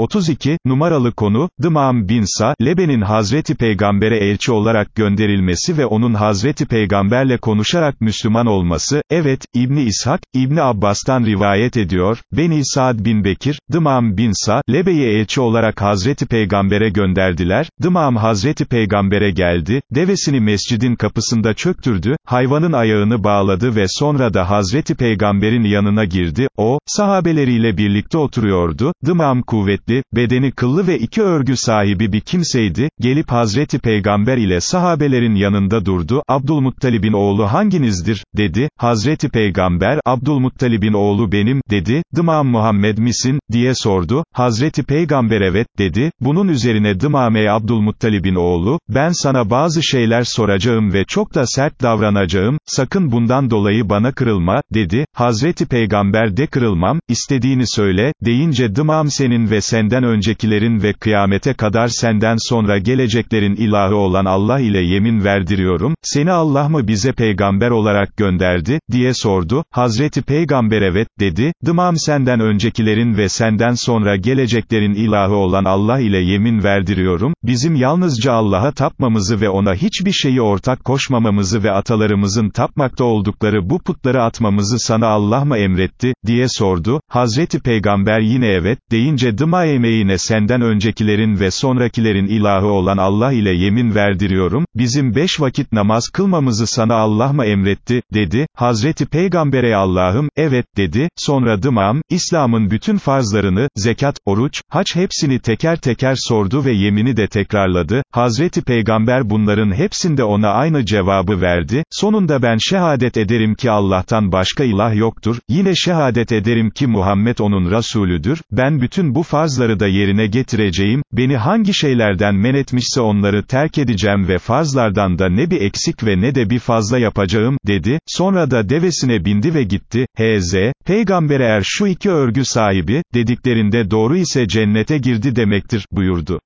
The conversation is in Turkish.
32, numaralı konu, Dımam bin Sa, Lebe'nin Hazreti Peygamber'e elçi olarak gönderilmesi ve onun Hazreti Peygamberle konuşarak Müslüman olması, evet, İbni İshak, İbni Abbas'tan rivayet ediyor, Beni Saad bin Bekir, Dımam bin Sa, Lebe'yi elçi olarak Hazreti Peygamber'e gönderdiler, Dımam Hazreti Peygamber'e geldi, devesini mescidin kapısında çöktürdü, hayvanın ayağını bağladı ve sonra da Hazreti Peygamber'in yanına girdi, o, sahabeleriyle birlikte oturuyordu, Dımam kuvvetli, bedeni kıllı ve iki örgü sahibi bir kimseydi, gelip Hazreti Peygamber ile sahabelerin yanında durdu, Abdülmuttalib'in oğlu hanginizdir, dedi, Hazreti Peygamber, Abdülmuttalib'in oğlu benim, dedi, Dımam Muhammed misin, diye sordu, Hazreti Peygamber evet, dedi, bunun üzerine Dımam ey Abdülmuttalib'in oğlu, ben sana bazı şeyler soracağım ve çok da sert davranacağım, sakın bundan dolayı bana kırılma, dedi, Hazreti Peygamber de kırılmam, istediğini söyle, deyince Dımam senin ve senden öncekilerin ve kıyamete kadar senden sonra geleceklerin ilahı olan Allah ile yemin verdiriyorum, seni Allah mı bize peygamber olarak gönderdi, diye sordu, Hazreti Peygamber evet, dedi, Dımam senden öncekilerin ve senden sonra geleceklerin ilahı olan Allah ile yemin verdiriyorum, bizim yalnızca Allah'a tapmamızı ve ona hiçbir şeyi ortak koşmamamızı ve atalarımızın tapmakta oldukları bu putları atmamızı sana Allah mı emretti, diye sordu, Hazreti Peygamber yine evet, deyince dıma emeğine senden öncekilerin ve sonrakilerin ilahı olan Allah ile yemin verdiriyorum, bizim beş vakit namaz kılmamızı sana Allah mı emretti, dedi, Hazreti Peygamber'e Allah'ım, evet, dedi, sonra dımam, İslam'ın bütün farzlarını, zekat, oruç, haç hepsini teker teker sordu ve yemini de tekrarladı, Hazreti Peygamber bunların hepsinde ona aynı cevabı verdi, sonunda ben şehadet ederim ki Allah'tan başka ilah yoktur, yine şehadet ederim ki Muhammed onun Resulüdür, ben bütün bu farzları da yerine getireceğim, beni hangi şeylerden men etmişse onları terk edeceğim ve farzlardan da ne bir eksik ve ne de bir fazla yapacağım, dedi, sonra da devesine bindi ve gitti, H.Z. Peygamber eğer şu iki örgü sahibi, dediklerinde doğru ise cennete girdi demektir, buyurdu.